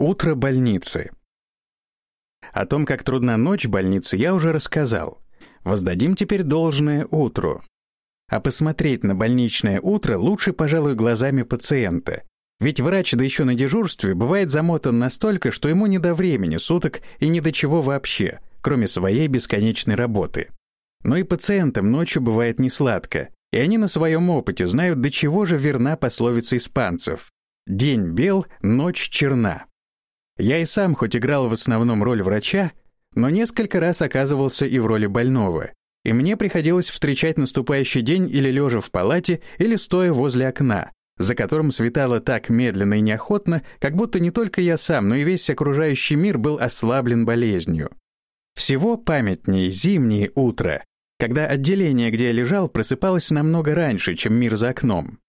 Утро больницы. О том, как трудна ночь больницы, я уже рассказал. Воздадим теперь должное утру. А посмотреть на больничное утро лучше, пожалуй, глазами пациента. Ведь врач, да еще на дежурстве, бывает замотан настолько, что ему не до времени суток и ни до чего вообще, кроме своей бесконечной работы. Но и пациентам ночью бывает несладко, и они на своем опыте знают, до чего же верна пословица испанцев. «День бел, ночь черна». Я и сам хоть играл в основном роль врача, но несколько раз оказывался и в роли больного, и мне приходилось встречать наступающий день или лежа в палате, или стоя возле окна, за которым светало так медленно и неохотно, как будто не только я сам, но и весь окружающий мир был ослаблен болезнью. Всего памятнее зимнее утро, когда отделение, где я лежал, просыпалось намного раньше, чем мир за окном.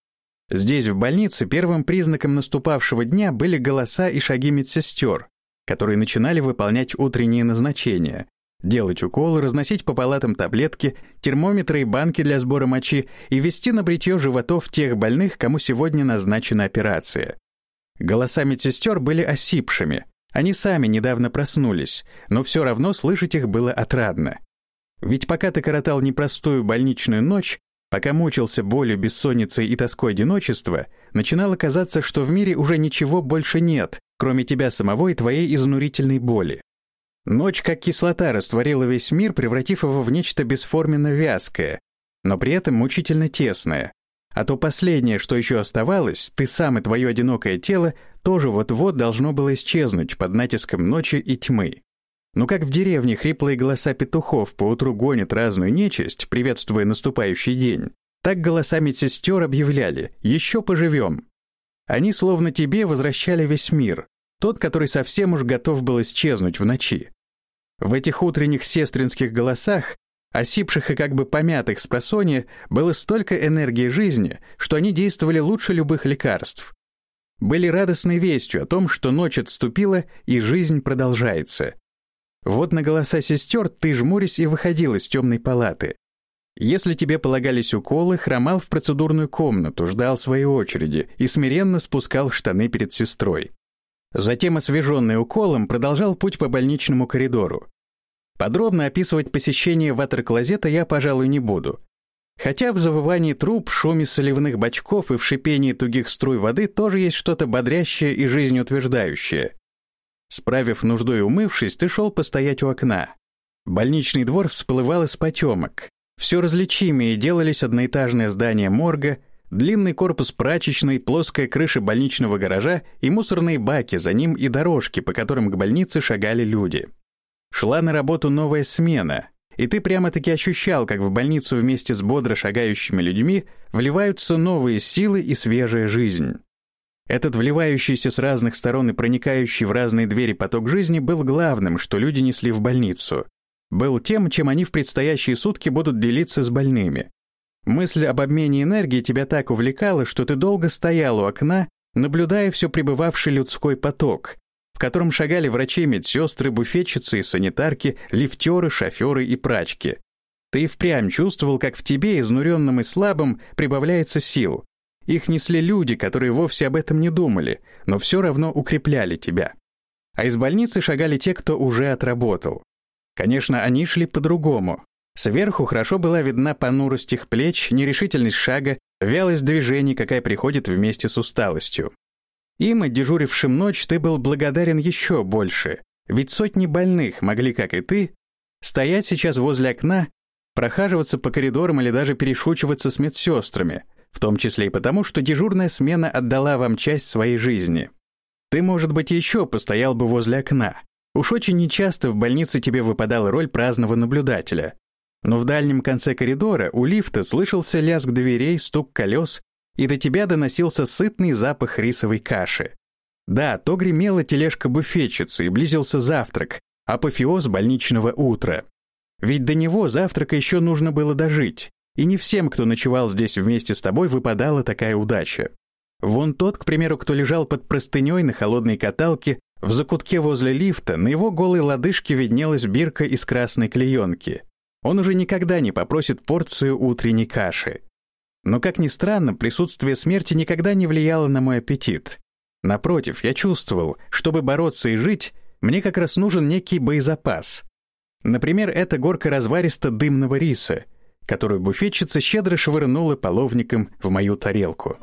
Здесь, в больнице, первым признаком наступавшего дня были голоса и шаги медсестер, которые начинали выполнять утренние назначения, делать уколы, разносить по палатам таблетки, термометры и банки для сбора мочи и вести на бритье животов тех больных, кому сегодня назначена операция. Голоса медсестер были осипшими. Они сами недавно проснулись, но все равно слышать их было отрадно. Ведь пока ты коротал непростую больничную ночь, пока мучился болью, бессонницей и тоской одиночества, начинало казаться, что в мире уже ничего больше нет, кроме тебя самого и твоей изнурительной боли. Ночь как кислота растворила весь мир, превратив его в нечто бесформенно вязкое, но при этом мучительно тесное. А то последнее, что еще оставалось, ты сам и твое одинокое тело, тоже вот-вот должно было исчезнуть под натиском ночи и тьмы. Но как в деревне хриплые голоса петухов поутру гонят разную нечисть, приветствуя наступающий день, так голоса медсестер объявляли «Еще поживем». Они словно тебе возвращали весь мир, тот, который совсем уж готов был исчезнуть в ночи. В этих утренних сестринских голосах, осипших и как бы помятых с просонья, было столько энергии жизни, что они действовали лучше любых лекарств. Были радостной вестью о том, что ночь отступила и жизнь продолжается. Вот на голоса сестер ты, жмурясь, и выходил из темной палаты. Если тебе полагались уколы, хромал в процедурную комнату, ждал своей очереди и смиренно спускал штаны перед сестрой. Затем, освеженный уколом, продолжал путь по больничному коридору. Подробно описывать посещение ватер-клозета я, пожалуй, не буду. Хотя в завывании труб, шуме соливных бачков и в шипении тугих струй воды тоже есть что-то бодрящее и жизнеутверждающее. Справив нужду и умывшись, ты шел постоять у окна. Больничный двор всплывал из потемок. Все различимее делались одноэтажное здание морга, длинный корпус прачечной, плоская крыша больничного гаража и мусорные баки за ним и дорожки, по которым к больнице шагали люди. Шла на работу новая смена, и ты прямо-таки ощущал, как в больницу вместе с бодро шагающими людьми вливаются новые силы и свежая жизнь. Этот вливающийся с разных сторон и проникающий в разные двери поток жизни был главным, что люди несли в больницу. Был тем, чем они в предстоящие сутки будут делиться с больными. Мысль об обмене энергии тебя так увлекала, что ты долго стоял у окна, наблюдая все пребывавший людской поток, в котором шагали врачи, медсестры, буфетчицы и санитарки, лифтеры, шоферы и прачки. Ты впрямь чувствовал, как в тебе, изнуренным и слабым, прибавляется сил. Их несли люди, которые вовсе об этом не думали, но все равно укрепляли тебя. А из больницы шагали те, кто уже отработал. Конечно, они шли по-другому, Сверху хорошо была видна понурость их плеч, нерешительность шага, вялость движений, какая приходит вместе с усталостью. Им, дежурившим ночь, ты был благодарен еще больше, ведь сотни больных могли, как и ты, стоять сейчас возле окна, прохаживаться по коридорам или даже перешучиваться с медсестрами, в том числе и потому, что дежурная смена отдала вам часть своей жизни. Ты, может быть, еще постоял бы возле окна. Уж очень нечасто в больнице тебе выпадала роль праздного наблюдателя. Но в дальнем конце коридора у лифта слышался лязг дверей, стук колес, и до тебя доносился сытный запах рисовой каши. Да, то гремела тележка буфетчицы и близился завтрак, апофеоз больничного утра. Ведь до него завтрака еще нужно было дожить, и не всем, кто ночевал здесь вместе с тобой, выпадала такая удача. Вон тот, к примеру, кто лежал под простыней на холодной каталке, в закутке возле лифта, на его голой лодыжке виднелась бирка из красной клеенки. Он уже никогда не попросит порцию утренней каши. Но, как ни странно, присутствие смерти никогда не влияло на мой аппетит. Напротив, я чувствовал, чтобы бороться и жить, мне как раз нужен некий боезапас. Например, эта горка разваристо-дымного риса, которую буфетчица щедро швырнула половником в мою тарелку.